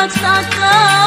memaksakan